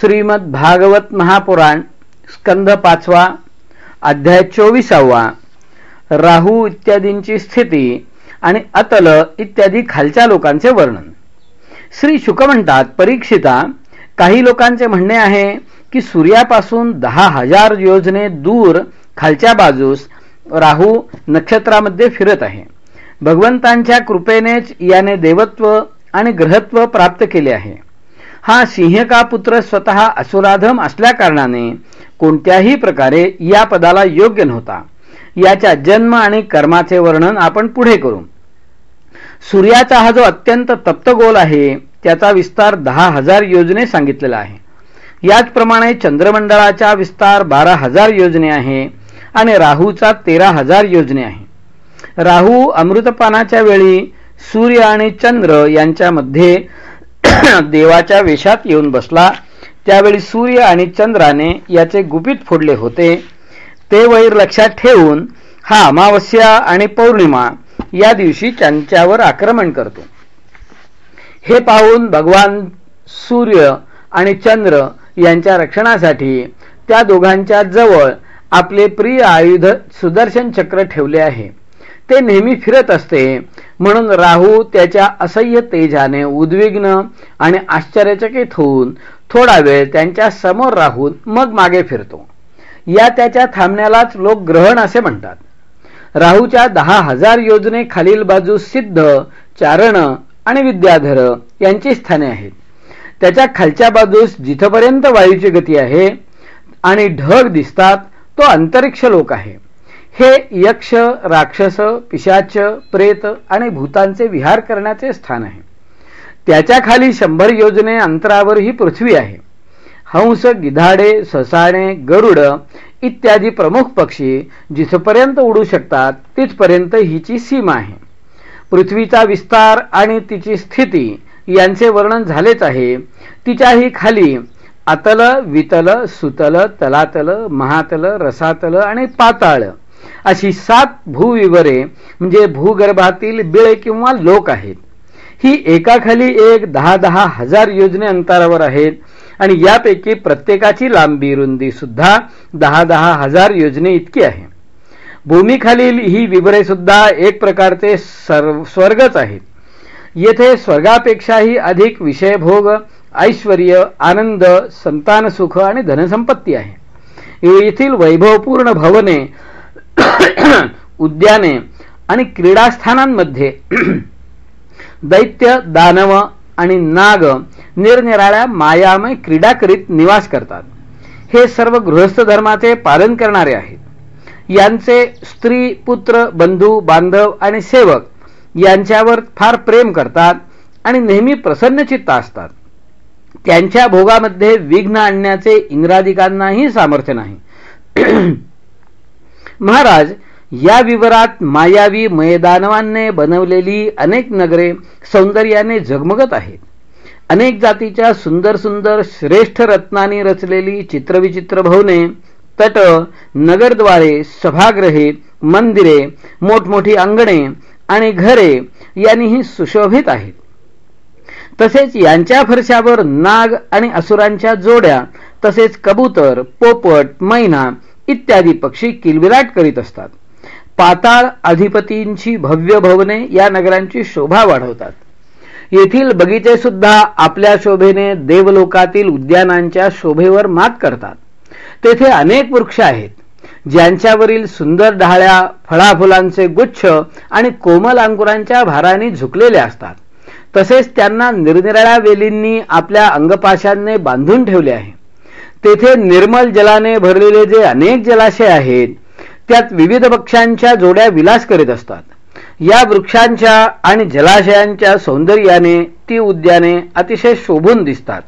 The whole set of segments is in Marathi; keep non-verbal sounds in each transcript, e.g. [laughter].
श्रीमद भागवत महापुराण स्कंद पाचवा अध्याय चोवीसावा. राहू इत्यादींची स्थिती आणि अतल इत्यादी खालच्या लोकांचे वर्णन. श्री शुक म्हणतात परीक्षिता काही लोकांचे म्हणणे आहे की सूर्यापासून दहा हजार योजने दूर खालच्या बाजूस राहू नक्षत्रामध्ये फिरत आहे. भगवंतांच्या कृपेनेच याने देवत्व आणि ग्रहत्व प्राप्त केले आहे. हा सिंहका पुत्र स्वतः असुराधम असल्या कारणाने कोणत्याही प्रकारे या पदाला योग्य नव्हता. याच्या जन्म आणि कर्माचे वर्णन आपण पुढे करू. सूर्याचा हा जो अत्यंत तप्तगोल आहे त्याचा विस्तार दहा हजार योजने सांगितलेला आहे. याचप्रमाणे चंद्रमंडळाचा विस्तार बारा हजार योजने आहे आणि राहूचा तेरा हजार योजने आहे. राहू अमृतपानाच्या वेळी सूर्य आणि चंद्र यांच्यामध्ये [coughs] देवाच्या वेशात येऊन बसला. त्यावेळी सूर्य आणि चंद्राने याचे गुपित फोडले होते. ते वैर लक्षात ठेवून हा अमावस्या आणि पौर्णिमा या दिवशी त्यांच्यावर आक्रमण करतो. हे पाहून भगवान सूर्य आणि चंद्र यांच्या रक्षणासाठी त्या दोघांच्या जवळ आपले प्रिय आयुध सुदर्शन चक्र ठेवले आहे. ते नेहमी फिरत असते. म्हणून राहू त्याच्या असह्य तेजाने उद्विग्न आणि आश्चर्यचकित होऊन थोडा वेळ त्यांच्यासमोर राहून मग मागे फिरतो. या त्याच्या थांबण्यालाच लोक ग्रहण असे म्हणतात. राहूच्या दहा हजार योजने खालील बाजू सिद्ध चारण आणि विद्याधर यांची स्थाने आहेत. त्याच्या खालच्या बाजूस जिथपर्यंत वायूची गती आहे आणि ढग दिसतात तो अंतरिक्ष लोक आहे. हे यक्ष राक्षस पिशाच प्रेत आणि भूतांचे विहार करण्याचे स्थान आहे. त्याच्याखाली शंभर योजने अंतरावर ही पृथ्वी आहे. हंस गिधाडे ससाणे गरुड इत्यादी प्रमुख पक्षी जिथपर्यंत उडू शकतात तिथपर्यंत हिची सीमा आहे. पृथ्वीचा विस्तार आणि तिची स्थिती यांचे वर्णन झालेच आहे. तिच्याही खाली अतल वितल सुतल तलातल महातल रसातल आणि पाताळ अशी सात भूविवरे म्हणजे भूगर्भातील बिळे किंवा लोक आहेत. ही एकाखाली एक दहा दहा हजार योजने अंतरावर आहेत आणि यापैकी प्रत्येकाची लांबी रुंदी सुद्धा दहा दहा हजार योजने इतकी आहे. भूमीखालील ही विवरे सुद्धा एक प्रकारचे स्वर्गच आहेत. येथे स्वर्गापेक्षाही अधिक विषयभोग ऐश्वर आनंद संतान सुख आणि धनसंपत्ती आहे. येथील वैभवपूर्ण भवने [coughs] उद्याने आणि क्रीडास्थानांमध्ये [coughs] दैत्य दानव आणि नाग निरनिराळ्या मायामय क्रीडा करीत निवास करतात. हे सर्व गृहस्थ धर्माचे पालन करणारे आहेत. यांचे स्त्री पुत्र बंधू बांधव आणि सेवक यांच्यावर फार प्रेम करतात आणि नेहमी प्रसन्नचित्त असतात. त्यांच्या भोगामध्ये विघ्न आणण्याचे इंग्राधिकांनाही सामर्थ्य नाही. महाराज या विवरात मायावी मयदानवांनी बनवलेली अनेक नगरे सौंदर्याने झगमगत आहेत. अनेक जातीच्या सुंदर सुंदर श्रेष्ठ रत्नांनी रचलेली चित्रविचित्र भवने तट नगरद्वारे सभागृहे मंदिरे मोठमोठी अंगणे आणि घरे यांनीही सुशोभित आहेत. तसेच यांच्या फरशावर नाग आणि असुरांच्या जोड्या तसेच कबूतर पोपट मैना इत्यादी पक्षी किलबिलाट करीत असतात. पाताळ अधिपतींची भव्य भवने या नगरांची शोभा वाढवतात. येथील बगीचे सुद्धा आपल्या शोभेने देवलोकातील उद्यानांच्या शोभेवर मात करतात. तेथे अनेक वृक्ष आहेत ज्यांच्यावरील सुंदर ढाळ्या फळाफुलांचे गुच्छ आणि कोमल अंकुरांच्या भाराने झुकलेले असतात. तसेच त्यांना निरनिराळ्या वेलींनी आपल्या अंगपाशांनी बांधून ठेवले आहे. तेथे निर्मल जलाने भरलेले जे अनेक जलाशय आहेत त्यात विविध पक्ष्यांच्या जोड्या विलास करीत असतात. या वृक्षांच्या आणि जलाशयांच्या सौंदर्याने ती उद्याने अतिशय शोभून दिसतात.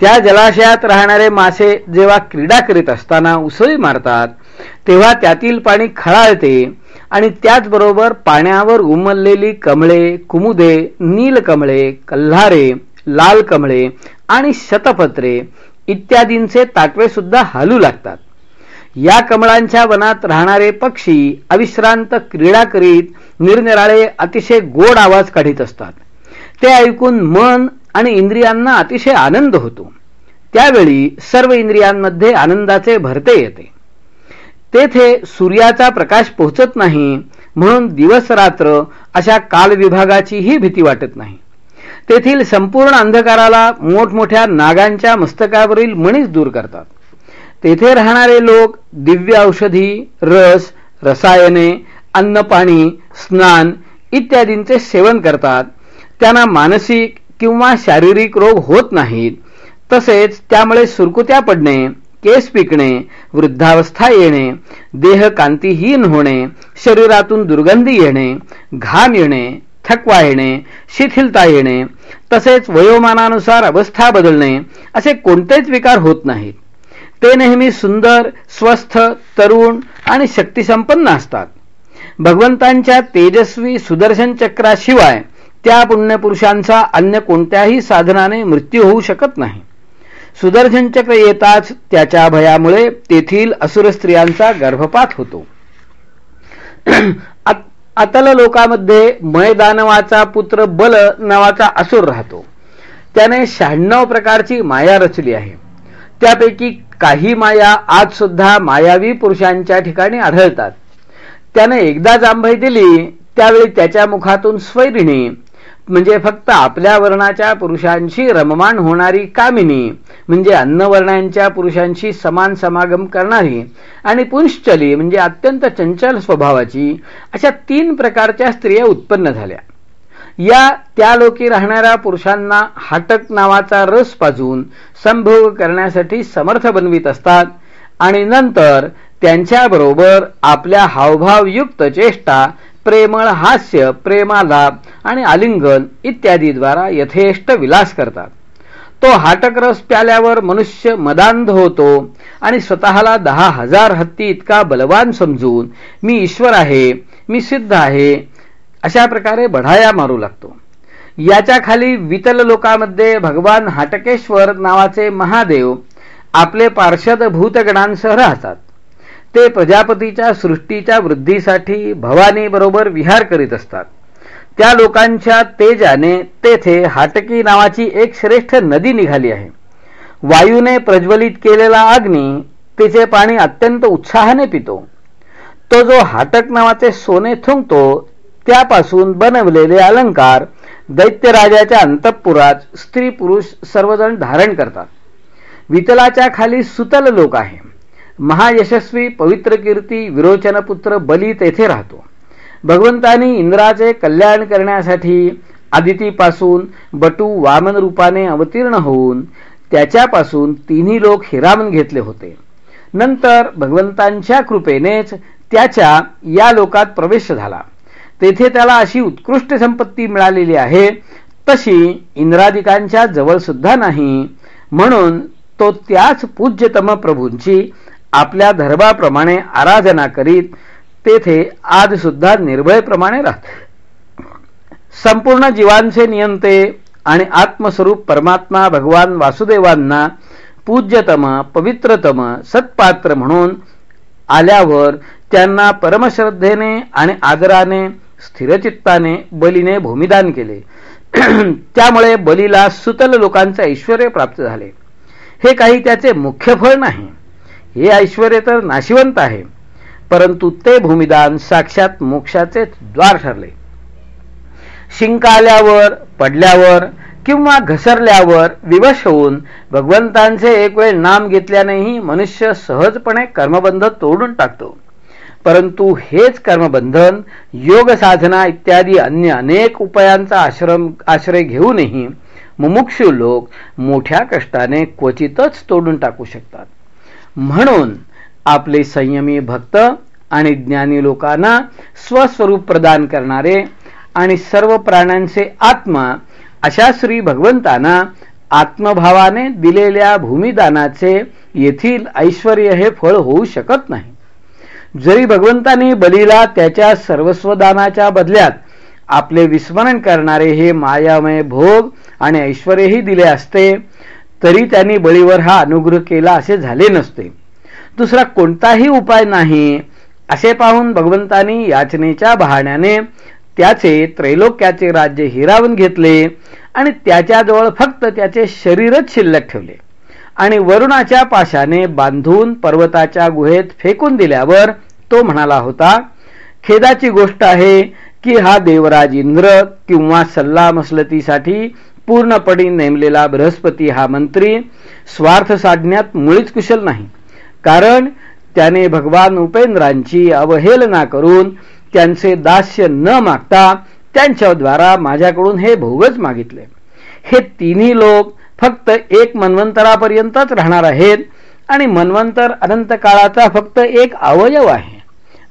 त्या जलाशयात राहणारे मासे जेव्हा क्रीडा करीत असताना उसळी मारतात तेव्हा त्यातील पाणी खळाळते आणि त्याचबरोबर पाण्यावर उमललेली कमळे कुमुदे नीलकमळे कल्हारे लाल कमळे आणि शतपत्रे इत्यादींचे ताटवे सुद्धा हालू लागतात. या कमळांच्या वनात राहणारे पक्षी अविश्रांत क्रीडा करीत निरनिराळे अतिशय गोड आवाज काढीत असतात. ते ऐकून मन आणि इंद्रियांना अतिशय आनंद होतो. त्यावेळी सर्व इंद्रियांमध्ये आनंदाचे भरते येते. तेथे सूर्याचा प्रकाश पोहोचत नाही म्हणून दिवस रात्र अशा कालविभागाचीही भीती वाटत नाही. तेथील संपूर्ण अंधकाराला मोठमोठ्या नागांच्या मस्तकावरील मणीच दूर करतात. तेथे राहणारे लोक दिव्य औषधी रस रसायने अन्नपाणी स्नान इत्यादींचे सेवन करतात. त्यांना मानसिक किंवा शारीरिक रोग होत नाहीत. तसेच त्यामुळे सुरकुत्या पडणे केस पिकणे वृद्धावस्था येणे देह कांतीहीन होणे शरीरातून दुर्गंधी येणे घाम येणे थकवा येणे शिथिलता येणे तसेच वयोमानानुसार अवस्था बदलणे असे कोणतेच विकार होत नाहीत. ते नेहमी सुंदर स्वस्थ तरुण आणि शक्तिसंपन्न असतात. भगवंतांच्या तेजस्वी सुदर्शन चक्राशिवाय त्या पुण्यपुरुषांचा अन्य कोणत्याही साधनाने मृत्यू होऊ शकत नाही. सुदर्शन चक्र येताच त्याच्या भयामुळे तेथील असुर स्त्रियांचा गर्भपात होतो. [clears throat] अतल लोकामध्ये मयदानवाचा पुत्र बल नावाचा असुर राहतो. त्याने शहाण्णव प्रकारची माया रचली आहे. त्यापैकी काही माया आज सुद्धा मायावी पुरुषांच्या ठिकाणी आढळतात. त्याने एकदा जांभई दिली त्यावेळी त्याच्या मुखातून स्वैरिणी म्हणजे फक्त आपल्या वर्णाच्या पुरुषांशी रममाण होणारी कामिनी म्हणजे अन्नवर्णांच्या पुरुषांशी समान समागम करणारी आणि पुंश्चली म्हणजे अत्यंत चंचल स्वभावाची अशा तीन प्रकारच्या स्त्रिया उत्पन्न झाल्या. या त्या लोकी राहणाऱ्या पुरुषांना हाटक नावाचा रस पाजून संभोग करण्यासाठी समर्थ बनवित असतात आणि नंतर त्यांच्याबरोबर आपल्या हावभावयुक्त चेष्टा प्रेमळ हास्य प्रेमालाभ आणि आलिंगन इत्यादीद्वारा यथेष्ट विलास करतात. तो हाटकरस प्याल्यावर मनुष्य मदांध होतो आणि स्वतःला दहा हजार हत्ती इतका बलवान समजून मी ईश्वर आहे मी सिद्ध आहे अशा प्रकारे बढाया मारू लागतो. याच्या खाली वितल लोकामध्ये भगवान हाटकेश्वर नावाचे महादेव आपले पार्षद भूतगणांसह राहतात. ते प्रजापतीच्या सृष्टीच्या वृद्धीसाठी भवानी बरोबर विहार करीत असतात. त्या लोकांच्या तेजाने तेथे हाटकी नावाची एक श्रेष्ठ नदी निघाली आहे. वायूने प्रज्वलित केलेला अग्नी तिचे पाणी अत्यंत उत्साहाने पितो. तो जो हाटक नावाचे सोने थुंकतो त्यापासून बनवलेले अलंकार दैत्यराजाच्या अंतपुरात स्त्री पुरुष सर्वजण धारण करतात. वितलाच्या खाली सुतल लोक आहे. महायशस्वी पवित्र कीर्ती विरोचनपुत्र बली तेथे राहतो. भगवंतानी इंद्राचे कल्याण करण्यासाठी आदितीपासून बटू वामन रूपाने अवतीर्ण होऊन त्याच्यापासून तिन्ही लोक हिरामन घेतले होते. नंतर भगवंतांच्या कृपेनेच त्याच्या या लोकात प्रवेश झाला. तेथे त्याला अशी उत्कृष्ट संपत्ती मिळालेली आहे तशी इंद्रादिकांच्या जवळ सुद्धा नाही म्हणून तो त्याच पूज्यतम प्रभूंची आपल्या धर्माप्रमाणे आराधना करीत तेथे आज सुद्धा निर्भयप्रमाणे राहते. संपूर्ण जीवांचे नियंते आणि आत्मस्वरूप परमात्मा भगवान वासुदेवांना पूज्यतम पवित्रतम सत्पात्र म्हणून आल्यावर त्यांना परमश्रद्धेने आणि आदराने स्थिरचित्ताने बलीने भूमिदान केले. [clears throat] त्यामुळे बलीला सुतल लोकांचे ऐश्वर प्राप्त झाले. हे काही त्याचे मुख्य फळ नाही. हे ऐश्वर तर नाशिवंत आहे. परंतु ते भूमिदान साक्षात मोक्षाचे द्वार ठरले. शिंकाल्यावर पडल्यावर किंवा घसरल्यावर विवश होऊन भगवंतांचे एक वेळ नाम घेतल्यानेही मनुष्य सहजपणे कर्मबंध तोडून टाकतो. परंतु हेच कर्मबंधन योग साधना इत्यादी अन्य अनेक उपायांचा आश्रम आश्रय घेऊनही मुमुक्षु लोक मोठ्या कष्टाने क्वचितच तोडून टाकू शकतात. म्हणून आपले संयमी भक्त आणि ज्ञानी लोकांना स्वस्वरूप प्रदान करणारे आणि सर्व प्राण्यांचे आत्मा अशा श्री भगवंतांना आत्मभावाने दिलेल्या भूमिदानाचे येथील ऐश्वर हे फळ होऊ शकत नाही. जरी भगवंताने बलीला त्याच्या सर्वस्वदानाच्या बदल्यात आपले विस्मरण करणारे हे मायामय भोग आणि ऐश्वर्यही दिले असते तरी त्यांनी बळीवर हा अनुग्रह केला असे झाले नसते. दुसरा कोणताही उपाय नाही असे पाहून भगवंतानी याचनेच्या बहाण्याने त्याचे त्रैलोक्याचे राज्य हिरावून घेतले आणि त्याच्याजवळ फक्त त्याचे शरीरच शिल्लक ठेवले. आणि वरुणाच्या पाशाने बांधून पर्वताच्या गुहेत फेकून दिल्यावर तो म्हणाला होता खेदाची गोष्ट आहे की हा देवराज इंद्र किंवा सल्ला मसलतीसाठी पूर्णपणे नेमलेला बृहस्पती हा मंत्री स्वार्थ साधण्यात मुळीच कुशल नाही. कारण त्याने भगवान उपेंद्रांची अवहेलना करून त्यांचे दास्य न मागता त्यांच्याद्वारा माझ्याकडून हे भोगच मागितले. हे तिन्ही लोक फक्त एक मन्वंतरापर्यंतच राहणार आहेत आणि मन्वंतर अनंत काळाचा फक्त एक अवयव आहे.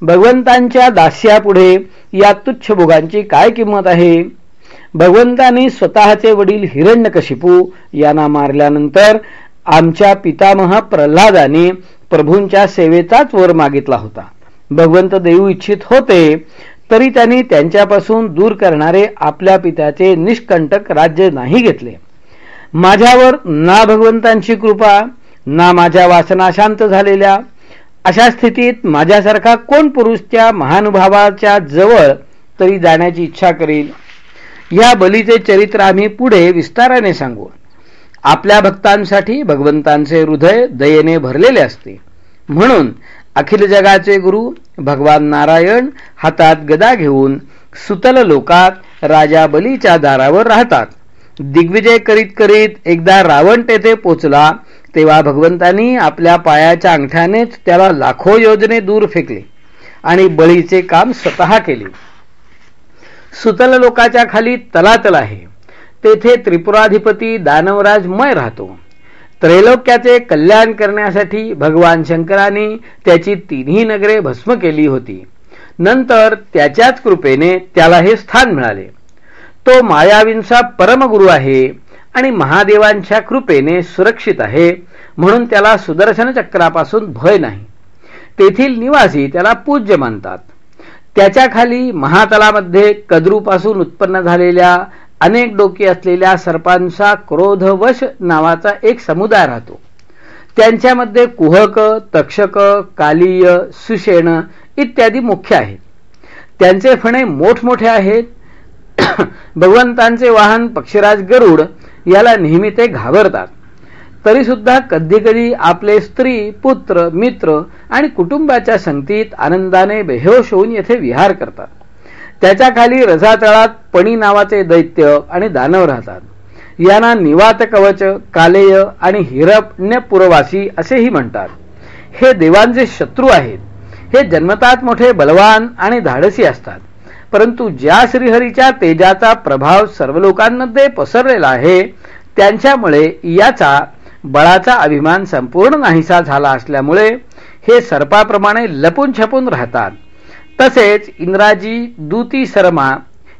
भगवंतांच्या दास्यापुढे या तुच्छ भोगांची काय किंमत आहे? भगवंतांनी स्वतःचे वडील हिरण्यकशिपू यांना मारल्यानंतर आमच्या पितामह प्रल्हादाने प्रभूंच्या सेवेचाच वर मागितला होता. भगवंत देऊ इच्छित होते तरी त्यांनी त्यांच्यापासून दूर करणारे आपल्या पित्याचे निष्कंटक राज्य नाही घेतले. माझ्यावर ना भगवंतांची कृपा ना माझ्या वासना शांत झालेल्या अशा स्थितीत माझ्यासारखा कोण पुरुष त्या महानुभावाच्या जवळ तरी जाण्याची इच्छा करेल? या बलीचे चरित्र आम्ही पुढे विस्ताराने सांगू. आपल्या भक्तांसाठी भगवंतांचे हृदय दयेने भरलेले असते. म्हणून अखिल जगाचे गुरु भगवान नारायण हातात गदा घेऊन सुतल लोकात राजा बलीच्या दारावर राहतात. दिग्विजय करीत करीत एकदा रावण तेथे पोचला तेव्हा भगवंतांनी आपल्या पायाच्या अंगठ्यानेच त्याला लाखो योजने दूर फेकले आणि बळीचे काम स्वतः केले. सुतल लोकाच्या खाली तलातल आहे. तेथे त्रिपुराधिपती दानवराज मय राहतो. त्रैलोक्याचे कल्याण करण्यासाठी भगवान शंकराने त्याची तिन्ही नगरे भस्म केली होती. नंतर त्याच्याच कृपेने त्याला हे स्थान मिळाले. तो मायावींचा परमगुरु आहे आणि महादेवांच्या कृपेने सुरक्षित आहे म्हणून त्याला सुदर्शन चक्रापासून भय नाही. तेथील निवासी त्याला पूज्य मानतात. त्याच्याखाली महातलामध्ये कद्रूपासून उत्पन्न झालेल्या अनेक डोके असलेल्या सर्पांचा क्रोधवश नावाचा एक समुदाय राहतो. त्यांच्यामध्ये कुहक तक्षक कालीय सुषेण इत्यादी मुख्य आहेत. त्यांचे फणे मोठमोठे आहेत. [coughs] भगवंतांचे वाहन पक्षीराज गरुड याला नेहमी ते घाबरतात. तरी सुद्धा कधी कधी आपले स्त्री पुत्र मित्र आणि कुटुंबाच्या संगतीत आनंदाने बेहोश होऊन येथे विहार करतात. त्याच्याखाली रजातळात पणी नावाचे दैत्य आणि दानव राहतात. यांना निवात कवच कालेय आणि हिरण्यपुरवासी असेही म्हणतात. हे देवांचे शत्रू आहेत. हे जन्मतात मोठे बलवान आणि धाडसी असतात. परंतु ज्या श्रीहरीच्या तेजाचा प्रभाव सर्व लोकांमध्ये पसरलेला आहे त्यांच्यामुळे याचा बळाचा अभिमान संपूर्ण नाहीसा झाला असल्यामुळे हे सर्पाप्रमाणे लपून छपून राहतात. तसेच इंद्राजी दूती शर्मा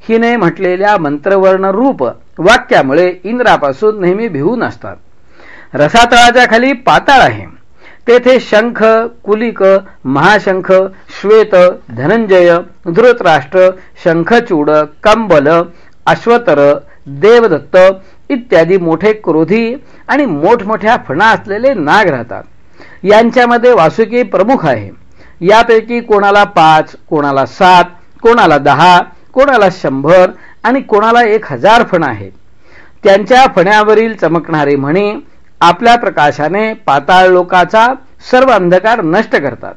हिने म्हटलेल्या मंत्रवर्ण रूप वाक्यामुळे इंद्रापासून नेहमी भिवून असतात. रसातळाच्या खाली पाताळ आहे. तेथे शंख कुलिक महाशंख श्वेत धनंजय धृतराष्ट्र शंखचूड कंबल अश्वतर देवदत्त इत्यादी मोठे क्रोधी आणि मोठमोठ्या फणा असलेले नाग राहतात. यांच्यामध्ये वासुकी प्रमुख आहे. यापैकी कोणाला पाच कोणाला सात कोणाला दहा कोणाला शंभर आणि कोणाला एक हजार फण आहेत. त्यांच्या फण्यावरील चमकणारे म्हणे आपल्या प्रकाशाने पाताळ लोकाचा सर्व अंधकार नष्ट करतात.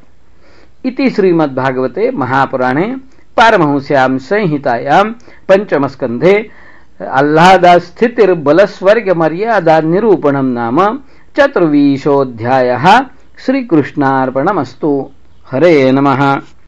इति श्रीमद्भागवते महापुराणे पारमहंस्यां संहितायाम पंचमस्कंधे आल्हादा मर्यादा निरूपणं नाम चतुर्विशोऽध्यायः. श्रीकृष्णार्पणमस्तु. हरे नमः.